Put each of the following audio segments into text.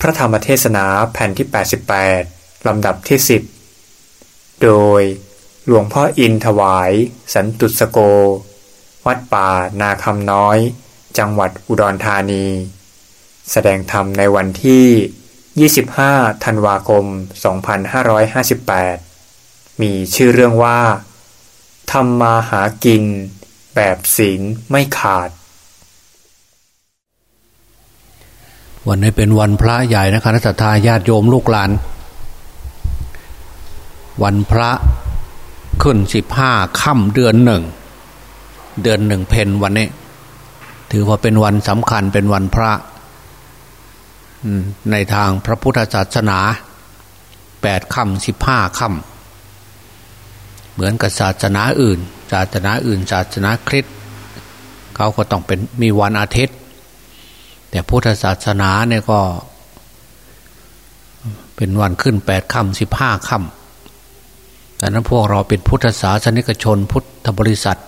พระธรรมเทศนาแผ่นที่ 88 ลำดับที่ 10 โดยหลวงพ่ออินถวาย สันตุสโก วัดป่านาคำน้อย จังหวัดอุดรธานี แสดงธรรมในวันที่ 25 ธันวาคม 2558 มีชื่อเรื่องว่าทำมาหากิน แบบศีลไม่ขาด วันนี้เป็นวันพระใหญ่นะคณะทาญาติโยมลูกหลาน วันพระขึ้นสิบห้าค่ำเดือนหนึ่ง เดือนหนึ่งเพนวันนี้ ถือว่าเป็นวันสำคัญเป็นวันพระในทางพระพุทธศาสนาแปดค่ำสิบห้าค่ำเหมือนกับศาสนาอื่น ศาสนาอื่น ศาสนาคริสต์เขาก็ต้องเป็นมีวันอาทิตย์ แต่พุทธศาสนาเนี่ยก็ เป็นวันขึ้นแปดค่ำสิบห้าค่ำดังนั้นพวกเราเป็นพุทธศาสนิกชนพุทธบริษัท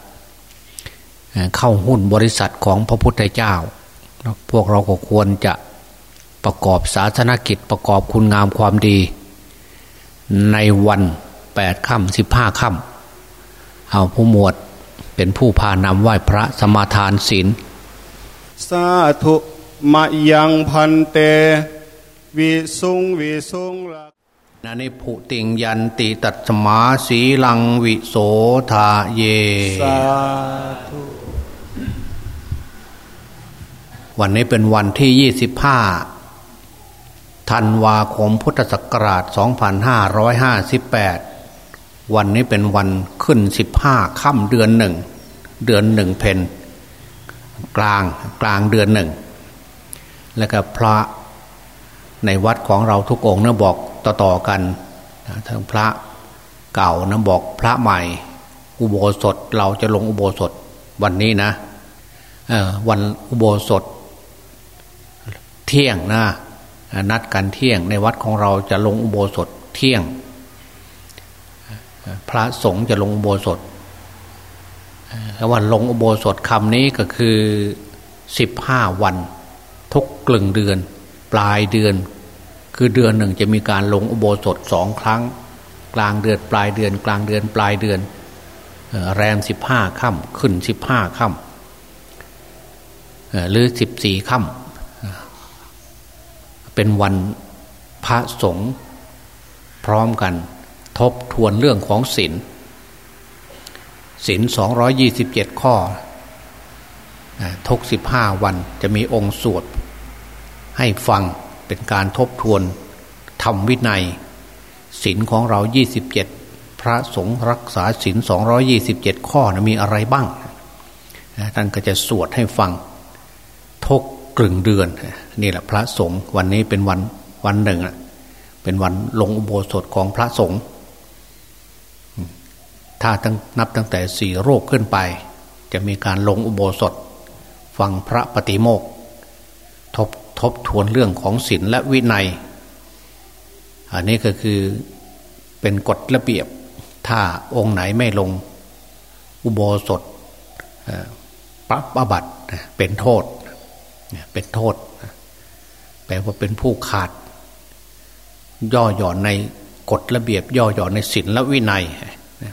เข้าหุ้นบริษัทของพระพุทธเจ้า พวกเราก็ควรจะประกอบศาสนกิจประกอบคุณงามความดี ในวันแปดค่ำสิบห้าค่ำเอาผู้หมวดเป็นผู้พานำไหว้พระสมาทานศีลสาธุ มะยังพันเตวิสุงวิสุงลักนันิพุติงยันติตัตมาสีลังวิโสทาเย สาธุ วันนี้เป็นวันที่ยี่สิบห้าธันวาคมพุทธศักราช 2558 วันนี้เป็นวันขึ้นสิบห้าค่ำเดือนหนึ่ง เดือนหนึ่งเพนกลางกลางเดือนหนึ่ง แล้วก็พระในวัดของเราทุกองค์นะบอกต่อๆกันทั้งพระเก่านะบอกพระใหม่ อุโบสถเราจะลงอุโบสถวันนี้นะวันอุโบสถ เที่ยงนะนัดกันเที่ยง ในวัดของเราจะลงอุโบสถเที่ยง พระสงฆ์จะลงอุโบสถวันลงอุโบสถคำนี้ก็คือสิบห้าวัน ทุกกลึงเดือน ปลายเดือน คือเดือนหนึ่งจะมีการลงอุโบสถสองครั้ง กลางเดือนปลายเดือน กลางเดือนปลายเดือน แรมสิบห้าค่ำขึ้นสิบห้าค่ำหรือสิบสี่ค่ำเป็นวันพระสงฆ์พร้อมกันทบทวนเรื่องของศีลศีลสองร้อยยี่สิบเจ็ดข้อ ทุกสิบห้าวันจะมีองค์สวด ให้ฟังเป็นการทบทวนทำวินัยศีลของเรา 27 พระสงฆ์รักษาศีล227 ข้อนะมีอะไรบ้างท่านก็จะสวดให้ฟังทุกกลึงเดือนนี่แหละพระสงฆ์วันนี้เป็นวันวันหนึ่งเป็นวันลงอุโบสถของพระสงฆ์ถ้าตั้งนับตั้งแต่สี่โรคขึ้นไป จะมีการลงอุโบสถ ฟังพระปฏิโมกทบทบทวนเรื่องของศีลและวินัย อันนี้ก็คือเป็นกฎระเบียบ ถ้าองค์ไหนไม่ลงอุโบสถปรับอบัตเป็นโทษ เป็นโทษ แปลว่าเป็นผู้ขาด ย่อหย่อนในกฎระเบียบ ย่อหย่อนในศีลและวินัย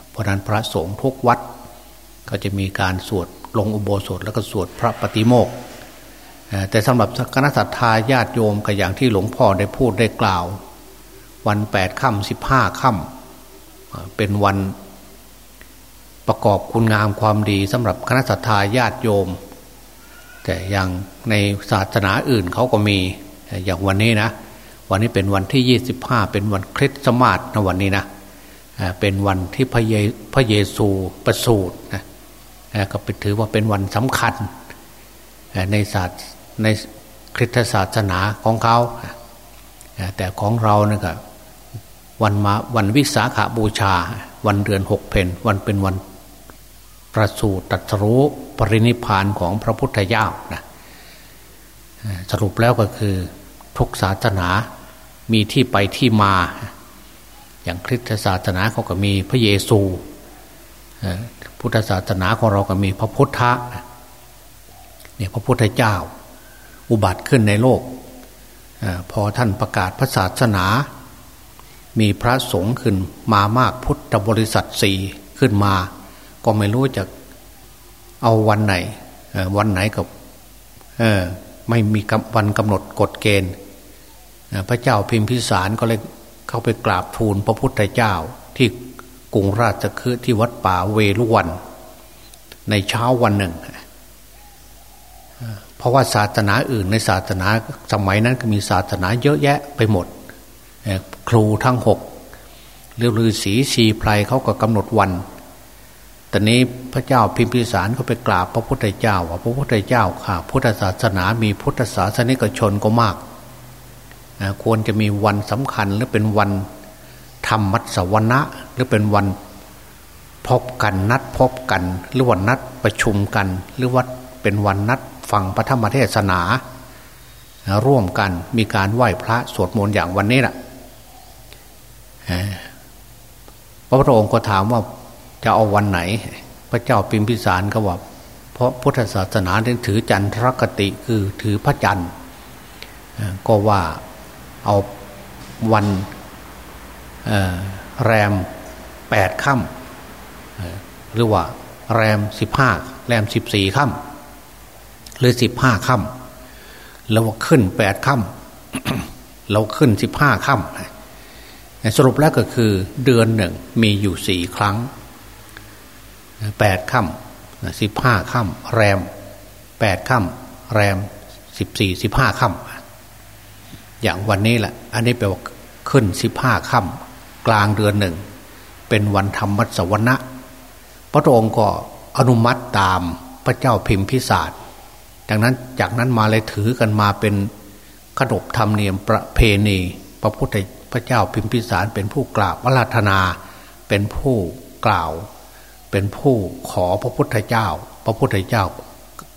เพราะนั้นพระสงฆ์ทุกวัด ก็จะมีการสวด ลงอุโบสถแล้วก็สวดพระปฏิโมกข์แต่สำหรับคณะสัตยาญาติโยมก็อย่างที่หลวงพ่อได้พูดได้กล่าว วันแปดค่ำสิบห้าค่ำเป็นวันประกอบคุณงามความดีสำหรับคณะสัตยาญาติโยม แต่อย่างในศาสนาอื่นเขาก็มีอย่างวันนี้นะวันนี้เป็นวันที่ยี่สิบห้าเป็นวันคริสต์มาสในวันนี้นะเป็นวันที่พระเยพระเยซูประสูตินะ ก็เป็นถือว่าเป็นวันสำคัญในศาสตร์ในคริสตศาสนาของเขาแต่ของเราเนี่ยก็วันมาวันวิสาขาบูชา วันเดือนหกเพนวันเป็นวันประสูติตรัสรู้ปรินิพานของพระพุทธเจ้านะสรุปแล้วก็คือทุกศาสนามีที่ไปที่มา อย่างคริสตศาสนาเขาก็มีพระเยซู พุทธศาสนาของเราก็มีพระพุทธะเนี่ยพระพุทธเจ้า อุบัติขึ้นในโลกพอท่านประกาศพระศาสนา มีพระสงฆ์ขึ้นมามากพุทธบริษัทสี่ขึ้นมา ก็ไม่รู้จะเอาวันไหนวันไหนกับไม่มีวันกำหนดกฎเกณฑ์ พระเจ้าพิมพิสารก็เลยเข้าไปกราบทูลพระพุทธเจ้าที่ รุงราชคฤห์ที่วัดป่าเวลุวัน ในเช้าวันหนึ่ง เพราะว่าศาสนาอื่นในศาสนาสมัยนั้นก็มีศาสนาเยอะแยะไปหมด ครูทั้งหกเรือฤาษีชีไพรเขาก็กำหนดวันแต่นี้พระเจ้าพิมพิสารเขาไปกราบพระพุทธเจ้าว่าพระพุทธเจ้าค่ะ พุทธศาสนามีพุทธศาสนิกชนก็มาก ควรจะมีวันสำคัญหรือเป็นวัน ธรรมมัสวนะหรือเป็นวันพบกันนัดพบกัน หรือวันนัดประชุมกัน หรือว่าเป็นวันนัดฟังพระธรรมเทศนา ร่วมกันมีการไหว้พระสวดมนต์อย่างวันนี้แหละพระพุทธองค์ก็ถามว่าจะเอาวันไหน พระเจ้าปิมพิสารก็ว่า เพราะพุทธศาสนาถือจันทรคติคือถือพระจันทร์ก็ว่าเอาวัน แรมแปดค่ำหรือว่าแรมสิบห้าแรมสิบสี่ค่ำหรือสิบห้าค่ำแล้วว่าขึ้นแปดค่ำเราขึ้นสิบห้าค่ำสรุปแล้วก็คือเดือนหนึ่งมีอยู่สี่ครั้งแปดค่ำสิบห้าค่ำแรมแปดค่ำแรมสิบสี่สิบห้าค่ำอย่างวันนี้แหละ อันนี้แปลว่าขึ้นสิบห้าค่ำ กลางเดือนหนึ่ง เป็นวันธรรมวัสวนะพระองค์ก็อนุมัติตามพระเจ้าพิมพิศาสดังนั้นจากนั้นมาเลยถือกันมาเป็นขนบธรรมเนียมประเพณี พระพุทธพระเจ้าพิมพิสารเป็นผู้กราบวราธนา เป็นผู้กล่าว เป็นผู้ขอพระพุทธเจ้า พระพุทธเจ้า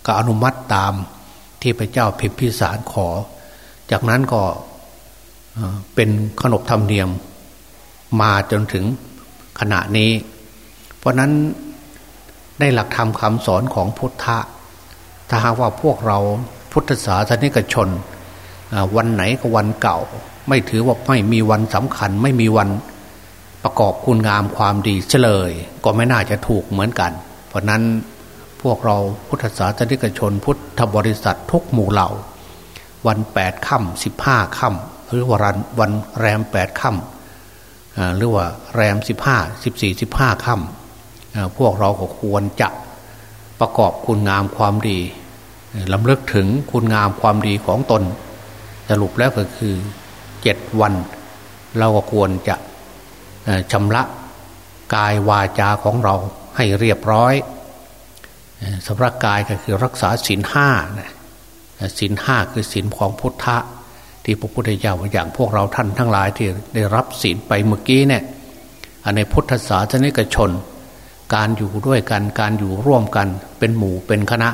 ก็อนุมัติตามที่พระเจ้าพิมพิสารขอ จากนั้นก็เป็นขนบธรรมเนียม มาจนถึงขณะนี้ เพราะนั้นได้หลักธรรมคำสอนของพุทธะ ถ้าหากว่าพวกเราพุทธศาสนิกชน วันไหนก็วันเก่า ไม่ถือว่าไม่มีวันสำคัญ ไม่มีวันประกอบคุณงามความดีเฉลย ก็ไม่น่าจะถูกเหมือนกัน เพราะนั้นพวกเราพุทธศาสนิกชน พุทธบริษัททุกหมู่เหล่า วันแปดค่ำสิบห้าค่ำหรือวันวันแรมแปดค่ำ หรือว่าแรมสิบห้าสิบสี่สิบห้าค่ำพวกเราก็ควรจะประกอบคุณงามความดีลำเลิกถึงคุณงามความดีของตน สรุปแล้วก็คือเจ็ดวัน เราก็ควรจะชำระกายวาจาของเราให้เรียบร้อยสำหรับกายก็คือรักษาศีลห้าศีลห้าคือศีลของพุทธะ ที่พระพุทธเจ้าอย่างพวกเราท่านทั้งหลายที่ได้รับศีลไปเมื่อกี้เนี่ยในพุทธศาสนิกชน การอยู่ด้วยกันการอยู่ร่วมกันเป็นหมู่เป็นคณะ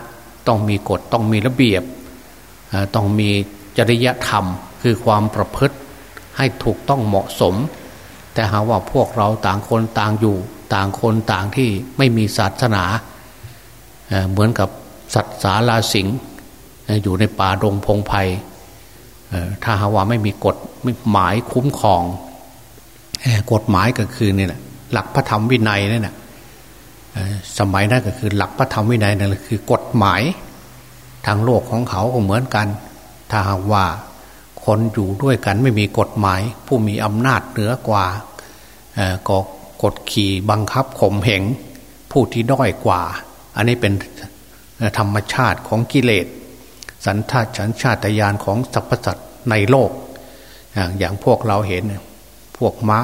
ต้องมีกฎต้องมีระเบียบ ต้องมีจริยธรรม คือความประพฤติให้ถูกต้องเหมาะสม แต่หาว่าพวกเราต่างคนต่างอยู่ต่างคนต่างที่ไม่มีศาสนา เหมือนกับสัตว์สาลาสิงอยู่ในป่าดงพงไพ่ ถ้าหาว่าไม่มีกฎหมายคุ้มครองกฎหมายก็คือเนี่ยหลักพระธรรมวินัยนี่นะสมัยนั้นก็คือหลักพระธรรมวินัยนั่นคือกฎหมายทางโลกของเขาก็เหมือนกัน ถ้าหากว่าคนอยู่ด้วยกันไม่มีกฎหมาย ผู้มีอำนาจเหนือกว่าก็กดขี่บังคับข่มเหงผู้ที่ด้อยกว่า อันนี้เป็นธรรมชาติของกิเลส สันทาชันชาตญาณของสรรพสัตว์ในโลก อย่างพวกเราเห็นพวกม้า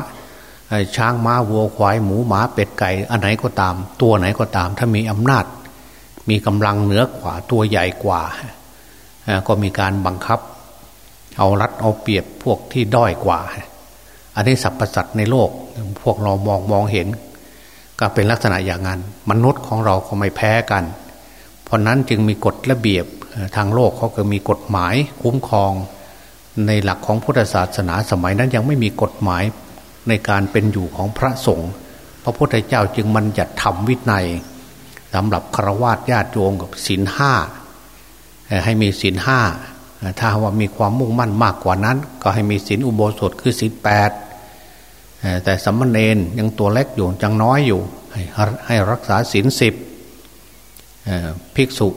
ช้างม้าวัวควายหมูหมาเป็ดไก่อันไหนก็ตาม ตัวไหนก็ตาม ถ้ามีอำนาจ มีกำลังเหนือกว่าตัวใหญ่กว่า ก็มีการบังคับ เอารัดเอาเปรียบพวกที่ด้อยกว่า อันนี้สรรพสัตว์ในโลก พวกเรามองมองเห็น ก็เป็นลักษณะอย่างนั้น มนุษย์ของเราก็ไม่แพ้กัน เพราะนั้นจึงมีกฎระเบียบ ทางโลกเขาก็มีกฎหมายคุ้มครอง ในหลักของพุทธศาสนาสมัยนั้นยังไม่มีกฎหมายในการเป็นอยู่ของพระสงฆ์พระพุทธเจ้าจึงมันจัดทำวินัยสำหรับฆรวาสญาติโยมกับศีลห้าให้มีศีลห้าถ้าว่ามีความมุ่งมั่นมากกว่านั้น ก็ให้มีศีลอุโบสถคือศีลแปดแต่สัมมาเนนยังตัวเล็กอยู่จังน้อยอยู่ ให้ให้รักษาศีลสิบภิกษุ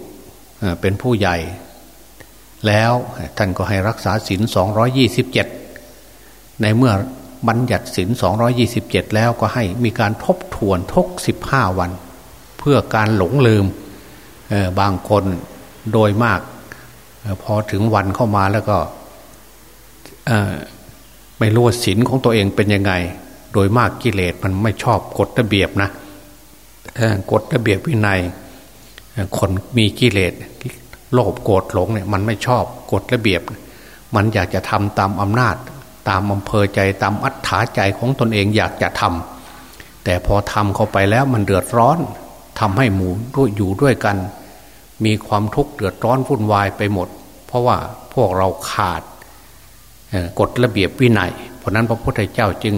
เป็นผู้ใหญ่ แล้วท่านก็ให้รักษาศีลสองยี่สิบเจ็ดในเมื่อบัญญัติศีลสองยี่สิบเจ็ดแล้วก็ให้มีการทบทวนทุกสิบห้าวัน เพื่อการหลงลืมบางคนโดยมากพอถึงวันเข้ามาแล้วก็ไม่รู้ว่าศีลของตัวเองเป็นยังไง โดยมากกิเลสมันไม่ชอบกฎระเบียบนะกฎระเบียบวินัย คนมีกิเลสโลภโกรธหลงเนี่ยมันไม่ชอบกฎระเบียบ มันอยากจะทำตามอำนาจ ตามอำเภอใจตามอัธยาใจของตนเองอยากจะทำแต่พอทำเข้าไปแล้วมันเดือดร้อนทำให้หมู่ด้วยอยู่ด้วยกัน มีความทุกข์เดือดร้อนวุ่นวายไปหมด เพราะว่าพวกเราขาดกฎระเบียบวินัย เพราะนั้นพระพุทธเจ้าจึง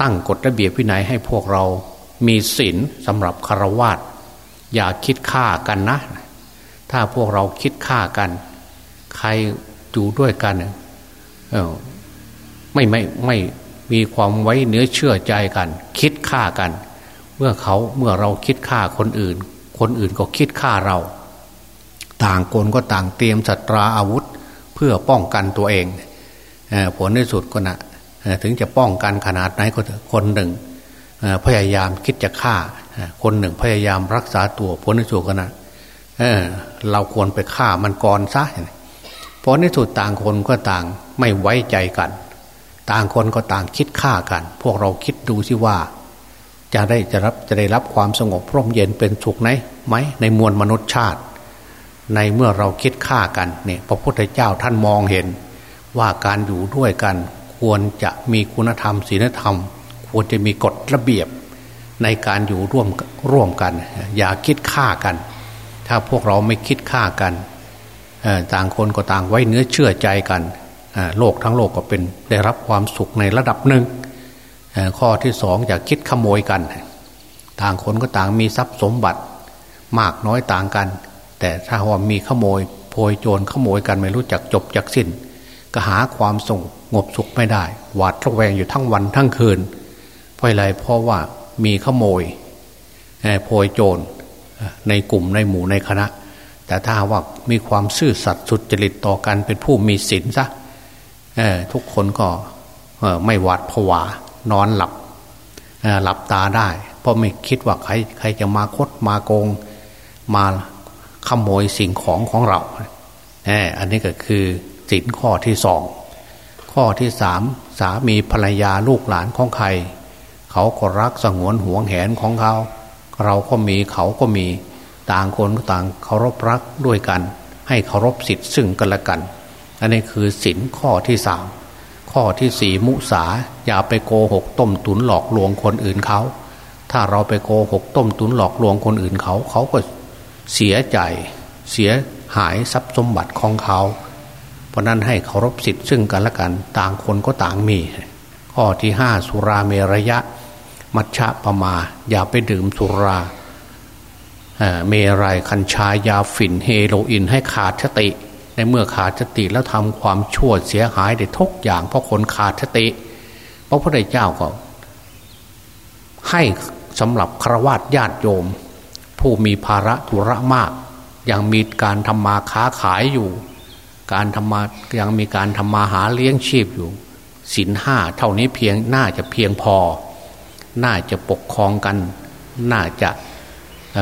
ตั้งกฎระเบียบวินัยให้พวกเรามีศีลสำหรับคารวาส อย่าคิดฆ่ากันนะ ถ้าพวกเราคิดฆ่ากัน ใครอยู่ด้วยกันเออไม่ไม่ไม่มีความไว้เนื้อเชื่อใจกัน คิดฆ่ากัน เมื่อเขาเมื่อเราคิดฆ่าคนอื่น คนอื่นก็คิดฆ่าเรา ต่างคนก็ต่างเตรียมสัตราอาวุธเพื่อป้องกันตัวเองผลในสุดก็นะถึงจะป้องกันขนาดไหนคนหนึ่งพยายามคิดจะฆ่าคนหนึ่งพยายามรักษาตัวผลในสุดก็นะเเราควรไปฆ่ามันก่อนซะผลในสุดต่างคนก็ต่างไม่ไว้ใจกัน ต่างคนก็ต่างคิดฆ่ากัน พวกเราคิดดูสิว่า จะได้จะรับจะได้รับความสงบร่มเย็นเป็นสุขไหมไหมในมวลมนุษยชาติ ในเมื่อเราคิดฆ่ากันเนี่ยพระพุทธเจ้าท่านมองเห็น ว่าการอยู่ด้วยกัน ควรจะมีคุณธรรมศีลธรรม ควรจะมีกฎระเบียบ ในการอยู่ร่วมร่วมกัน อย่าคิดฆ่ากัน ถ้าพวกเราไม่คิดฆ่ากันต่างคนก็ต่างไว้เนื้อเชื่อใจกันโลกทั้งโลกก็เป็นได้รับความสุขในระดับหนึ่งข้อที่สองอย่าคิดขโมยกัน ต่างคนก็ต่างมีทรัพย์สมบัติมากน้อยต่างกัน แต่ถ้าว่ามีขโมยโพยโจรขโมยกันไม่รู้จักจบจักสิ้น ก็หาความสงบสุขไม่ได้ หวาดระแวงอยู่ทั้งวันทั้งคืนเพราะอะไรเพราะว่า มีขโมยโพยโจรในกลุ่มในหมู่ในคณะ แต่ถ้าว่ามีความซื่อสัตย์สุจริตต่อกันเป็นผู้มีศีลซะทุกคนก็ไม่หวาดผวานอนหลับหลับตาได้ เพราะไม่คิดว่าใครใครจะมาคดมาโกง มาขโมยสิ่งของของเราอันนี้ก็คือศีลข้อที่สองข้อที่สามสามีภรรยาลูกหลานของใคร เขาก็รักสงวนห่วงแหนของเขา เราก็มีเขาก็มีต่างคนก็ต่างเคารพรักด้วยกัน ให้เคารพสิทธิ์ซึ่งกันและกัน อันนี้คือศีลข้อที่สามข้อที่สี่มุสาอย่าไปโกหกต้มตุนหลอกลวงคนอื่นเขา ถ้าเราไปโกหกต้มตุนหลอกลวงคนอื่นเขา เขาก็เสียใจ เสียหายทรัพย์สมบัติของเขา เพราะนั้นให้เคารพสิทธิ์ซึ่งกันและกัน ต่างคนก็ต่างมี ข้อที่ห้าสุราเมรยะ มัชฌะปมา อย่าไปดื่มสุราเมรัยคัญชายาฝิ่นเฮโรอีนให้ขาดสติ ในเมื่อขาดสติแล้วทำความชั่วเสียหายได้ทุกอย่าง เพราะคนขาดสติพระพุทธเจ้าก็ ให้สำหรับครวญญาติโยม ผู้มีภาระธุระมาก ยังมีการทำมาค้าขายอยู่ การทำมายังมีการทำมาหาเลี้ยงชีพอยู่ศีลห้าเท่านี้เพียงน่าจะเพียงพอ น่าจะปกครองกัน น่าจะ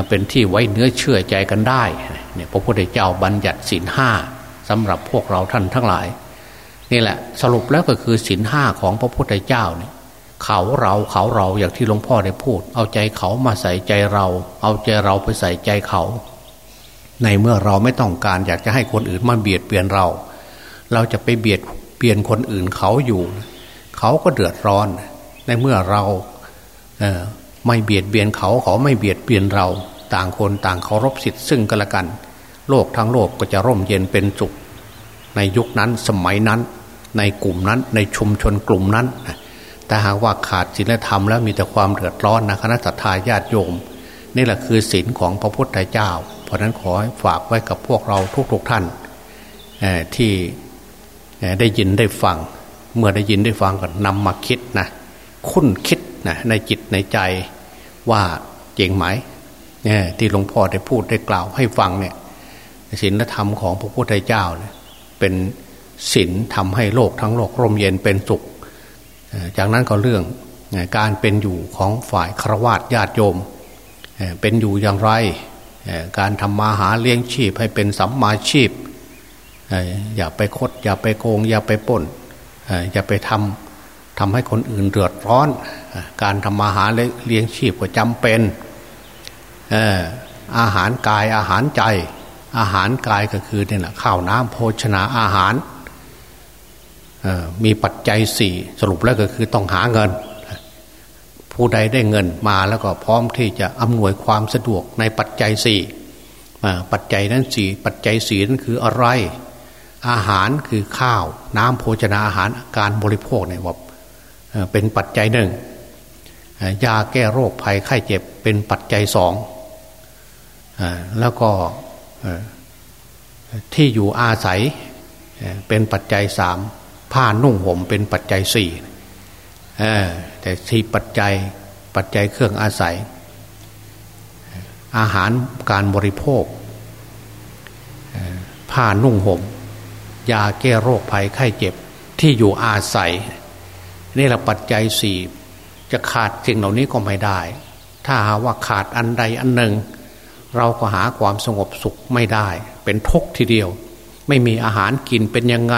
เป็นที่ไว้เนื้อเชื่อใจกันได้เนี่ยพระพุทธเจ้าบัญญัติศีลห้าสำหรับพวกเราท่านทั้งหลาย นี่แหละสรุปแล้วก็คือศีลห้าของพระพุทธเจ้าเนี่ยเขาเราเขาเราอย่างที่หลวงพ่อได้พูด เอาใจเขามาใส่ใจเรา เอาใจเราไปใส่ใจเขา ในเมื่อเราไม่ต้องการอยากจะให้คนอื่นมาเบียดเบียนเรา เราจะไปเบียดเบียนคนอื่นเขาอยู่ เขาก็เดือดร้อน ในเมื่อเรา ไม่เบียดเบียนเขาเขาไม่เบียดเบียนเรา ต่างคนต่างเคารพสิทธิ์ซึ่งกันและกัน โลกทั้งโลกก็จะร่มเย็นเป็นสุข ในยุคนั้นสมัยนั้น ในกลุ่มนั้นในชุมชนกลุ่มนั้นแต่หากว่าขาดศีลธรรมแล้วมีแต่ความเดือดร้อนนะคณะสัตยาญาติโยม นี่แหละคือศีลของพระพุทธเจ้า เพราะนั้นขอให้ฝากไว้กับพวกเราทุกๆทท่านที่ได้ยินได้ฟัง เมื่อได้ยินได้ฟังก็นำมาคิดนะคุ้นคิด นะในจิตในใจว่าเจงไหมเนี่ยที่หลวงพ่อได้พูดได้กล่าวให้ฟังเนี่ยศีลธรรมของพระพุทธเจ้าเนี่ยเป็นศีลทำให้โลกทั้งโลกร่มเย็นเป็นสุข จากนั้นก็เรื่องการเป็นอยู่ของฝ่ายครวญญาติโยม เป็นอยู่อย่างไร การทำมาหาเลี้ยงชีพให้เป็นสัมมาชีพ อย่าไปคด อย่าไปโกง อย่าไปป่น อย่าไปทำ ทำให้คนอื่นเดือดร้อน การทำมาหาเลี้ยงชีพก็จำเป็นอาหารกายอาหารใจ อาหารกายก็คือเนี่ยแหละข้าวน้ำโภชนาอาหารมีปัจจัยสี่สรุปแล้วก็คือต้องหาเงิน ผู้ใดได้เงินมาแล้วก็พร้อมที่จะอำนวยความสะดวกในปัจจัยสี่ปัจจัยนั้นสี่ปัจจัยสี่นั้นคืออะไร อาหารคือข้าว น้ำโภชนาอาหารการบริโภคเนี่ยว่า เป็นปัจจัยหนึ่ง ยาแก้โรคภัยไข้เจ็บเป็นปัจจัยสองแล้วก็ที่อยู่อาศัยเป็นปัจจัยสามผ้านุ่งห่มเป็นปัจจัยสี่แต่ที่ปัจจัยปัจจัยเครื่องอาศัย อาหารการบริโภค ผ้านุ่งห่มยาแก้โรคภัยไข้เจ็บที่อยู่อาศัย นี่แหละปัจจัยสี่จะขาดสิ่งเหล่านี้ก็ไม่ได้ ถ้าหาว่าขาดอันใดอันหนึ่ง เราก็หาความสงบสุขไม่ได้ เป็นทุกข์ทีเดียว ไม่มีอาหารกินเป็นยังไง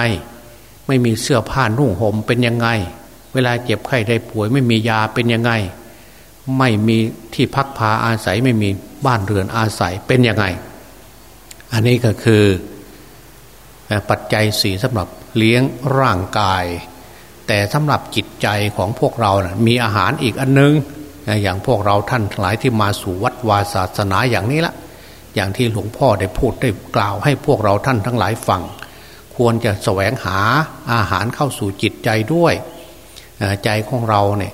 ไม่มีเสื้อผ้านุ่งห่มเป็นยังไง เวลาเจ็บไข้ได้ป่วย ไม่มียาเป็นยังไง ไม่มีที่พักพาอาศัยไม่มีบ้านเรือนอาศัยเป็นยังไง อันนี้ก็คือปัจจัยสี่สำหรับเลี้ยงร่างกาย แต่สำหรับจิตใจของพวกเรานะมีอาหารอีกอันนึง อย่างพวกเราท่านหลายที่มาสู่วัดวาศาสนาอย่างนี้ละอย่างที่หลวงพ่อได้พูดได้กล่าวให้พวกเราท่านทั้งหลายฟังควรจะแสวงหาอาหารเข้าสู่จิตใจด้วยใจของเราเนี่ย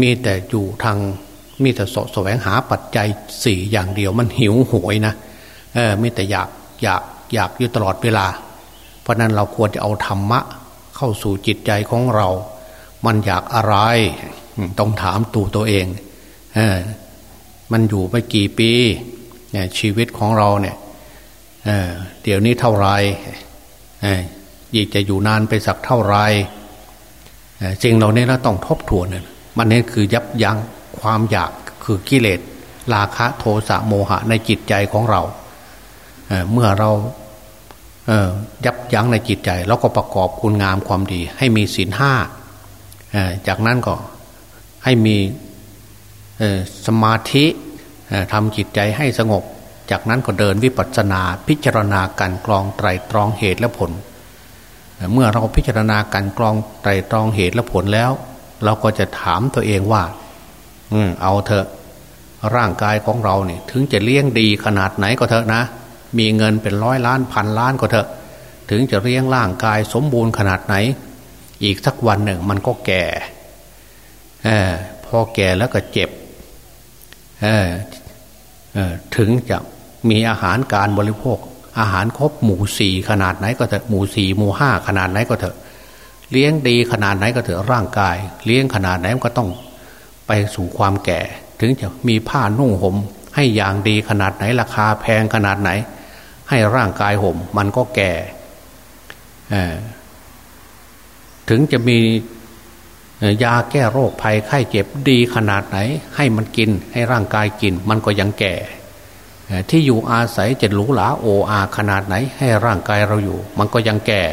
มีแต่อยู่ทางมีแต่สแสวงหาปัจจัยสี่อย่างเดียวมันหิวโหยนะเออมีแต่อยากอยากอยากอยู่ตลอดเวลา เพราะนั้นเราควรจะเอาธรรมะ เข้าสู่จิตใจของเรา มันอยากอะไร ต้องถามตัวตัวเองเออมันอยู่ไปกี่ปีเนี่ยชีวิตของเราเนี่ยเเดี๋ยวนี้เท่าไรยีกจะอยู่นานไปสักเท่าไรสิ่งเหล่านี้เราต้องทบทวนเนมันนี่คือยับยั้งความอยากคือกิเลสราคะโทสะโมหะในจิตใจของเราเเมื่อเรา ยับยั้งในจิตใจ แล้วก็ประกอบคุณงามความดี ให้มีศีลห้าจากนั้นก็ให้มีสมาธิทำจิตใจให้สงบ จากนั้นก็เดินวิปัสสนาพิจารณาการกรองไตรตรองเหตุและผล เมื่อเราพิจารณาการกรองไตรตรองเหตุและผลแล้ว เราก็จะถามตัวเองว่าเอาเถอะร่างกายของเราเนี่ยถึงจะเลี้ยงดีขนาดไหนก็เถอะนะ มีเงินเป็นร้อยล้านพันล้านก็เถอะ ถึงจะเลี้ยงร่างกายสมบูรณ์ขนาดไหน อีกสักวันหนึ่งมันก็แก่อพอแก่แล้วก็เจ็บถึงจะมีอาหารการบริโภค อาหารครบหมู่สี่ขนาดไหนก็เถอะหมู่สี่หมู่ห้าขนาดไหนก็เถอะ เลี้ยงดีขนาดไหนก็เถอะร่างกาย เลี้ยงขนาดไหนมันก็ต้องไปสู่ความแก่ ถึงจะมีผ้านุ่งห่มให้อย่างดีขนาดไหนราคาแพงขนาดไหน ให้ร่างกายห่ม มันก็แก่ถึงจะมียาแก้โรคภัยไข้เจ็บดีขนาดไหน ให้มันกินให้ร่างกายกิน มันก็ยังแก่ที่อยู่อาศัยจะหรูหราโออาขนาดไหน ให้ร่างกายเราอยู่ มันก็ยังแก่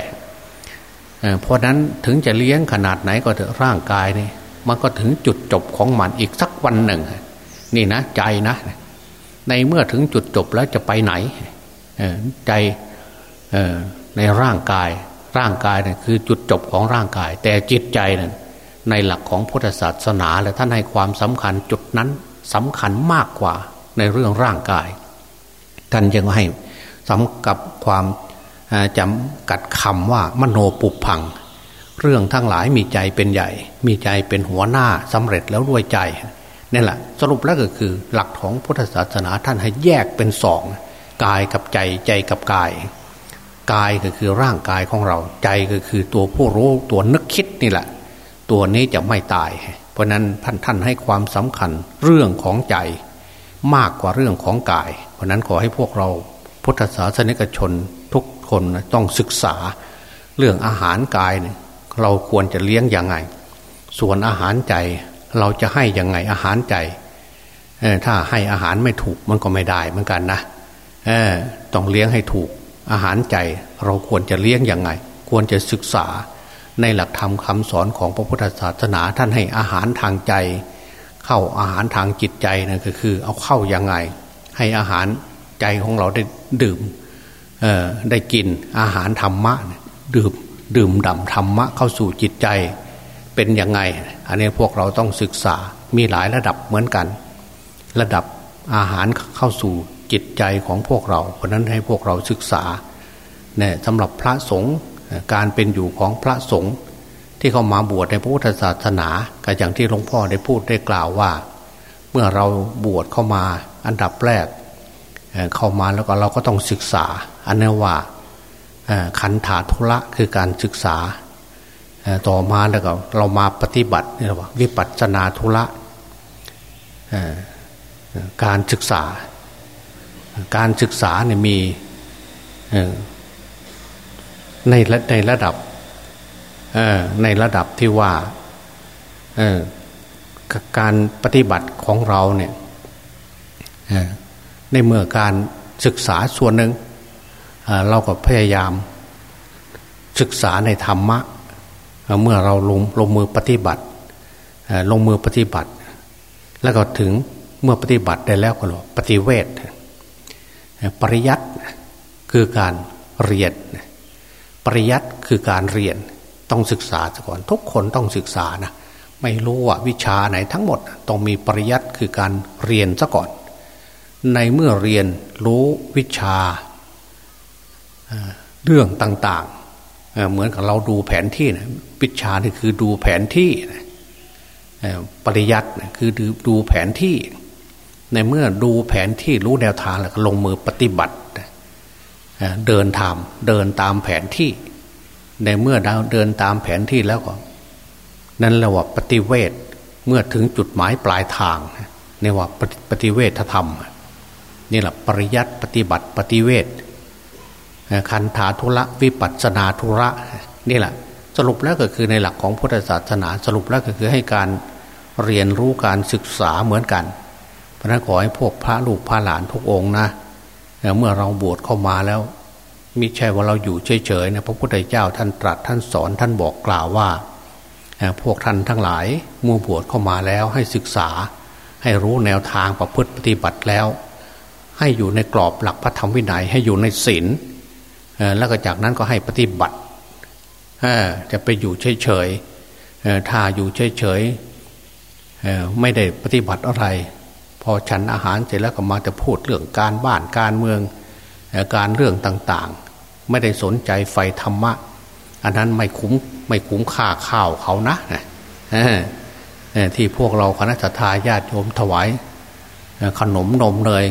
เพราะนั้นถึงจะเลี้ยงขนาดไหนก็เถอะร่างกายนี่มันก็ถึงจุดจบของมันอีกสักวันหนึ่ง นี่นะใจนะ ในเมื่อถึงจุดจบแล้วจะไปไหน ใจในร่างกาย ร่างกายเนี่ยคือจุดจบของร่างกาย แต่จิตใจเนี่ยในหลักของพุทธศาสนาและท่านให้ความสำคัญจุดนั้นสำคัญมากกว่าในเรื่องร่างกาย ท่านยังให้สำกับความจำกัดคำว่ามโนปุพัง เรื่องทั้งหลายมีใจเป็นใหญ่ มีใจเป็นหัวหน้าสำเร็จแล้วรวยใจนี่แหละ สรุปแล้วก็คือหลักของพุทธศาสนาท่านให้แยกเป็นสอง กายกับใจใจกับกาย กายก็คือร่างกายของเรา ใจก็คือตัวผู้รู้ตัวนึกคิดนี่แหละ ตัวนี้จะไม่ตาย เพราะนั้นท่านท่านให้ความสำคัญเรื่องของใจมากกว่าเรื่องของกาย เพราะนั้นขอให้พวกเราพุทธศาสนิกชนทุกคนต้องศึกษาเรื่องอาหารกายเนี่ยเราควรจะเลี้ยงยังไง ส่วนอาหารใจเราจะให้ยังไงอาหารใจถ้าให้อาหารไม่ถูกมันก็ไม่ได้เหมือนกันนะ ต้องเลี้ยงให้ถูก อาหารใจเราควรจะเลี้ยงอยังไง ควรจะศึกษาในหลักธรรมคำสอนของพระพุทธศาสนาท่านให้อาหารทางใจ เข้าอาหารทางจิตใจนะก็คือ เอาเข้ายังไง ให้อาหารใจของเราได้ดื่มได้กินอาหารธรรมะ ดื่มดื่มด่ำธรรมะเข้าสู่จิตใจเป็นยังไง อันนี้พวกเราต้องศึกษามีหลายระดับเหมือนกัน ระดับอาหารเข้าสู่ จิตใจของพวกเรา เพราะนั้นให้พวกเราศึกษาเนี่ยสำหรับพระสงฆ์การเป็นอยู่ของพระสงฆ์ที่เข้ามาบวชในพระพุทธศาสนาก็อย่างที่หลวงพ่อได้พูดได้กล่าวว่า เมื่อเราบวชเข้ามาอันดับแรกเข้ามาแล้วก็เราก็ต้องศึกษา อันนี้ว่าขันธาธุระคือการศึกษาต่อมาแล้วก็เรามาปฏิบัตินี่ว่าวิปัสสนาธุระการศึกษา การศึกษาเนี่ยมีในในระดับในระดับที่ว่าการปฏิบัติของเราเนี่ยในเมื่อการศึกษาส่วนหนึ่งเราก็พยายามศึกษาในธรรมะ เมื่อเราลงลงมือปฏิบัติลงมือปฏิบัติ แล้วก็ถึงเมื่อปฏิบัติได้แล้วก็ปฏิเวท ปริยัติคือการเรียน ปริยัติคือการเรียนต้องศึกษาก่อนทุกคนต้องศึกษานะไม่รู้ว่าวิชาไหนทั้งหมดต้องมีปริยัติคือการเรียนซะก่อน ในเมื่อเรียนรู้วิชาเรื่องต่างๆ เหมือนกับเราดูแผนที่นะวิชานี่คือดูแผนที่ปริยัติคือดูแผนที่ ในเมื่อดูแผนที่รู้แนวทางแล้วก็ลงมือปฏิบัติเดินทามเดินตามแผนที่ ในเมื่อเดินตามแผนที่แล้วก็ นั่นแหละว่าปฏิเวทเมื่อถึงจุดหมายปลายทางนี่ว่าปฏิเวทธรรมนี่แหละปริยัติปฏิบัติปฏิเวทคันธาธุระวิปัสนาธุระนี่แหละ สรุปแล้วก็คือในหลักของพุทธศาสนาสรุปแล้วก็คือให้การเรียนรู้การศึกษาเหมือนกัน ราะนั้นขอให้พวกพระลูกพระหลานทุกองนะเมื่อเราบวชเข้ามาแล้วมิใช่ว่าเราอยู่เฉยๆนะพระพุทธเจ้าท่านตรัสท่านสอนท่านบอกกล่าวว่า พวกท่านทั้งหลายมู่บวชเข้ามาแล้วให้ศึกษา ให้รู้แนวทางประพฤติปฏิบัติแล้ว ให้อยู่ในกรอบหลักพระธรรมวินัยให้อยู่ในศีลแล้วก็จากนั้นก็ให้ปฏิบัติจะไปอยู่เฉยๆถ้าอยู่เฉยๆไม่ได้ปฏิบัติอะไร พอฉันอาหารเสร็จแล้วก็มาจะพูดเรื่องการบ้านการเมืองการเรื่องต่างๆ ไม่ได้สนใจไฟธรรมะ อันนั้นไม่คุ้มไม่คุ้มค่าข้าวเขานะที่พวกเราคณะทาญาติโยมถวายขนมนมเนย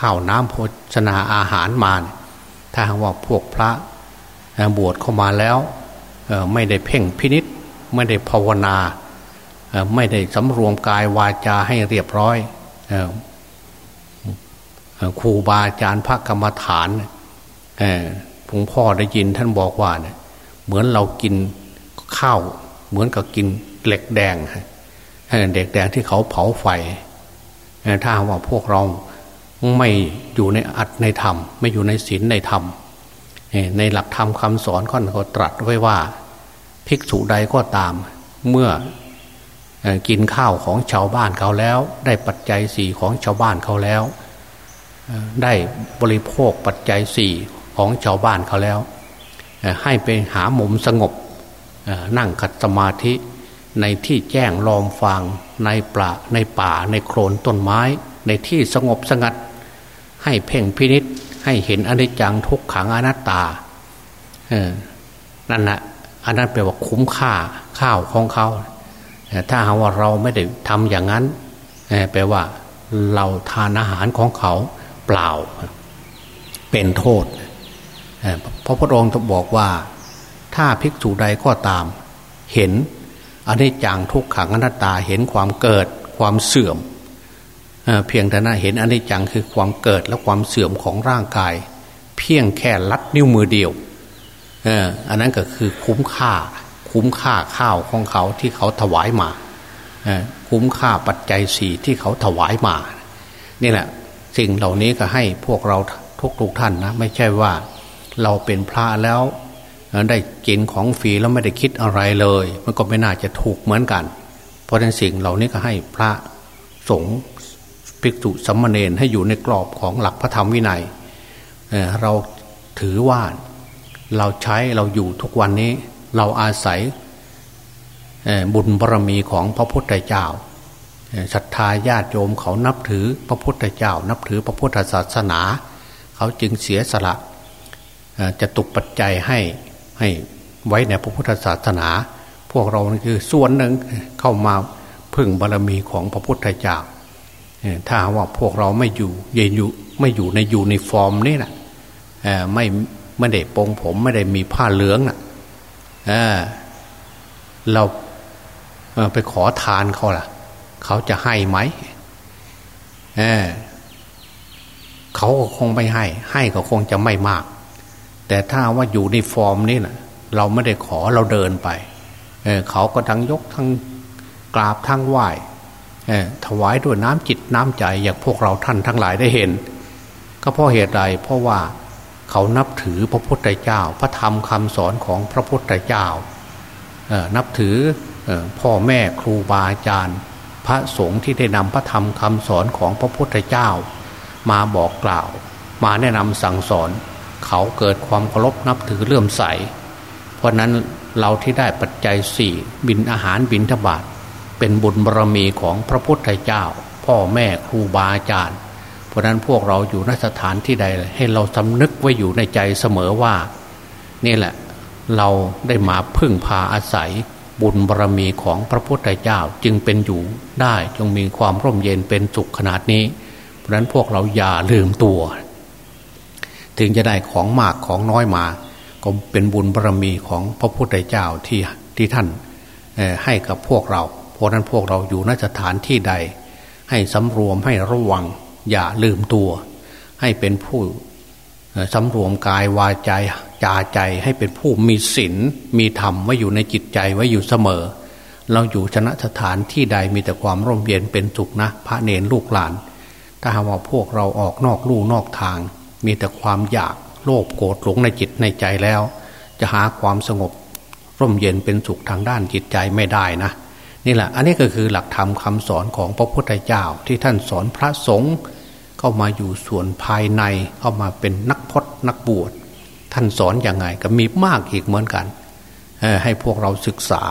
ข้าวน้ำโภชนาอาหารมาถ้าว่าพวกพระบวชเข้ามาแล้วไม่ได้เพ่งพินิษไม่ได้ภาวนา ไม่ได้สำรวมกายวาจาให้เรียบร้อย ครูบาอาจารย์พระกรรมฐานหลวงพ่อได้ยินท่านบอกว่าเนี่ยเหมือนเรากินข้าว เหมือนกับกินเหล็กแดงเด็กแดงที่เขาเผาไฟถ้าว่าพวกเราไม่อยู่ในอัตในธรรม ไม่อยู่ในศีลในธรรมในหลักธรรมคำสอนข้อเขาตรัสไว้ว่า ภิกษุใดก็ตาม เมื่อ กินข้าวของชาวบ้านเขาแล้ว ได้ปัจจัยสี่ของชาวบ้านเขาแล้ว ได้บริโภคปัจจัยสี่ของชาวบ้านเขาแล้ว ให้ไปหามุมสงบนั่งขัดสมาธิในที่แจ้งลอมฟังในป่าในป่าในโคลนต้นไม้ ในที่สงบสงัด ให้เพ่งพินิษให้เห็นอนิจจังทุกขังอนัตตานั่นแหละอันนั้นแปลว่าคุ้มค่าข้าวของเขา ถ้าหาว่าเราไม่ได้ทำอย่างนั้นแปลว่าเราทานอาหารของเขาเปล่า เป็นโทษเพราะพุทธองค์บอกว่า ถ้าภิกษุใดก็ตาม เห็นอันนี้จังทุกขังอนัตตาเห็นความเกิดความเสื่อมเพียงแต่นั้นเห็นอันนี้จังคือความเกิดและความเสื่อมของร่างกาย เพียงแค่ลัดนิ้วมือเดียวอันนั้นก็คือคุ้มค่า คุ้มค่าข้าวของเขาที่เขาถวายมาคุ้มค่าปัจจัยสี่ที่เขาถวายมา นี่แหละ สิ่งเหล่านี้ก็ให้พวกเราทุกทุกท่านนะ ไม่ใช่ว่าเราเป็นพระแล้ว ได้กินของฟรีแล้วไม่ได้คิดอะไรเลย มันก็ไม่น่าจะถูกเหมือนกัน เพราะฉะนั้นสิ่งเหล่านี้ก็ให้พระสงฆ์ภิกษุสัมมาเนรให้อยู่ในกรอบของหลักพระธรรมวินัย เราถือว่าเราใช้เราอยู่ทุกวันนี้ เราอาศัยบุญบารรมีของพระพุทธเจ้าศรัทธาญาติโยมเขานับถือพระพุทธเจ้า นับถือพระพุทธศาสนา เขาจึงเสียสละจะตุกปัจจัยให้ให้ไว้ในพระพุทธศาสนา พวกเราคือส่วนหนึ่งเข้ามาพึ่งบารรมีของพระพุทธเจ้าถ้าว่าพวกเราไม่อยู่เย็นอยู่ไม่อยู่ในอยู่ในฟอร์มนี่นะไม่ไม่ได้ปองผมไม่ได้มีผ้าเหลืองนะ่ะ เเราไปขอทานเขาล่ะ เขาจะให้ไหมเเขาก็คงไม่ให้ ให้ก็คงจะไม่มาก แต่ถ้าว่าอยู่ในฟอร์มนี่นะเราไม่ได้ขอเราเดินไปเเขาก็ทั้งยกทั้งกราบทั้งไหว้ถวายด้วยน้ำจิตน้ำใจอย่างพวกเราท่านทั้งหลายได้เห็น ก็เพราะเหตุใดเพราะว่า เขานับถือพระพุทธเจ้า พระธรรมคำสอนของพระพุทธเจ้านับถือพ่อแม่ครูบาอาจารย์ พระสงฆ์ที่ได้นำพระธรรมคำสอนของพระพุทธเจ้า มาบอกกล่าว มาแนะนำสั่งสอน เขาเกิดความเคารพนับถือเลื่อมใส เพราะนั้นเราที่ได้ปัจจัยสี่บินอาหารบินทบาทเป็นบุญบารมีของพระพุทธเจ้า พ่อแม่ครูบาอาจารย์ เพราะนั้นพวกเราอยู่นสถานที่ใด ให้เราสำนึกไว้อยู่ในใจเสมอว่า นี่แหละเราได้มาพึ่งพาอาศัยบุญบารรมีของพระพุทธเจ้าจึงเป็นอยู่ได้จงมีความร่มเย็นเป็นสุขขนาดนี้ เพราะนั้นพวกเราอย่าลืมตัว ถึงจะได้ของมากของน้อยมา ก็เป็นบุญบารรมีของพระพุทธเจ้าที่ที่ท่านให้กับพวกเรา เพราะนั้นพวกเราอยู่นสถานที่ใด ให้สำรวมให้ระวัง อย่าลืมตัว ให้เป็นผู้สำรวมกายวาจจาใจให้เป็นผู้มีศีลมีธรรมไว้อยู่ในจิตใจไว้อยู่เสมอ เราอยู่ชนะสถานที่ใดมีแต่ความร่มเย็นเป็นสุขนะ พระเนรลูกหลาน ถ้าหากว่าพวกเราออกนอกลู่นอกทาง มีแต่ความอยากโลภโกรธหลงในจิตในใจแล้ว จะหาความสงบ ร่มเย็นเป็นสุขทางด้านจิตใจไม่ได้นะนี่แหละ อันนี้ก็คือหลักธรรมคาสอนของพระพุทธเจ้าที่ท่านสอนพระสงฆ์ เข้ามาอยู่ส่วนภายในเข้ามาเป็นนักพจนักบวชท่านสอนอย่างไงก็มีมากอีกเหมือนกันให้พวกเราศึกษา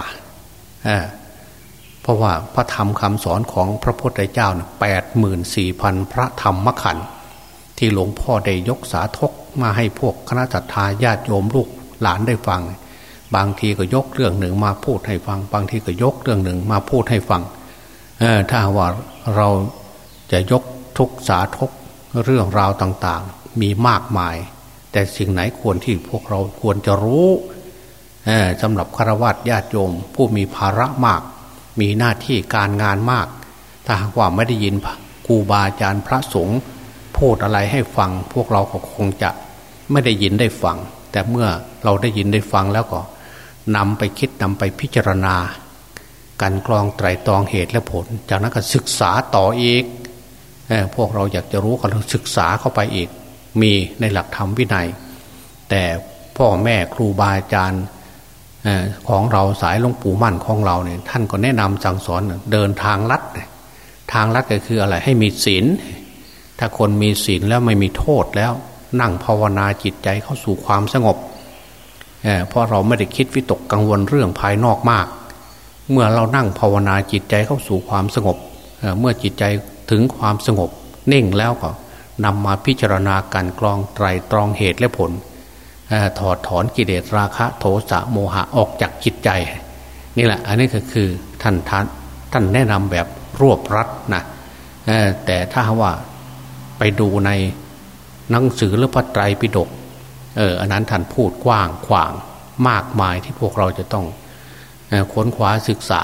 เพราะว่าพระธรรมคำสอนของพระพุทธเจ้าแปดหมื่นสี่พันพระธรรมขันธ์ที่หลวงพ่อได้ยกสาธกมาให้พวกคณะจัตตาญาติโยมลูกหลานได้ฟัง บางทีก็ยกเรื่องหนึ่งมาพูดให้ฟัง บางทีก็ยกเรื่องหนึ่งมาพูดให้ฟังถ้าว่าเราจะยก ทุกสาธกเรื่องราวต่างๆ มีมากมาย แต่สิ่งไหนควรที่พวกเราควรจะรู้สำหรับฆราวาสญาติโยม ผู้มีภาระมาก มีหน้าที่การงานมาก ถ้าหากว่าไม่ได้ยินครูบาอาจารย์พระสงฆ์พูดอะไรให้ฟัง พวกเราก็คงจะไม่ได้ยินได้ฟัง แต่เมื่อเราได้ยินได้ฟังแล้วก็นำไปคิดนำไปพิจารณา การกรองไตรตรองเหตุและผล จากนั้นก็ศึกษาต่ออีก พวกเราอยากจะรู้ก็ต้องศึกษาเข้าไปอีก มีในหลักธรรมวินัย แต่พ่อแม่ครูบาอาจารย์ของเราสายหลวงปู่มั่นของเราเนี่ยท่านก็แนะนำสั่งสอนเดินทางลัด ทางลัดก็คืออะไรให้มีศีล ถ้าคนมีศีลแล้วไม่มีโทษแล้วนั่งภาวนาจิตใจเข้าสู่ความสงบเเพราะเราไม่ได้คิดวิตกกังวลเรื่องภายนอกมาก เมื่อเรานั่งภาวนาจิตใจเข้าสู่ความสงบเมื่อจิตใจ ถึงความสงบ นิ่งแล้วก็นำมาพิจารณาการกรองไตรตรองเหตุและผลถอดถอนกิเลสราคะโทสะโมหะออกจากจิตใจ นี่แหละ อันนี้ก็คือท่านท่านท่านแนะนำแบบรวบรัดนะแต่ถ้าว่าไปดูในหนังสือหรือพระไตรปิฎกเอออันนั้นท่านพูดกว้างขวางมากมายที่พวกเราจะต้องค้นคว้าศึกษา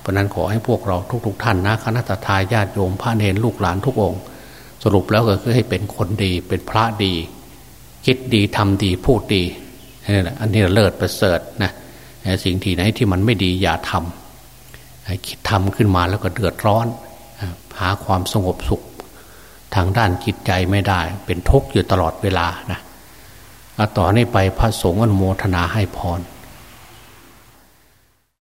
เพราะนั้นขอให้พวกเราทุกๆท่านนะคณะทาญาติโยมพระเนรลูกหลานทุกองค์สรุปแล้วก็คือให้เป็นคนดีเป็นพระดี คิดดีทำดีพูดดีนี่แหละอันนี้เลิศประเสริฐนะสิ่งที่ไหนที่มันไม่ดีอย่าทำคิดทำขึ้นมาแล้วก็เดือดร้อน หาความสงบสุข ทางด้านจิตใจไม่ได้ เป็นทุกข์อยู่ตลอดเวลานะต่อนนี้ไปพระสงฆ์อนุโมทนาให้พร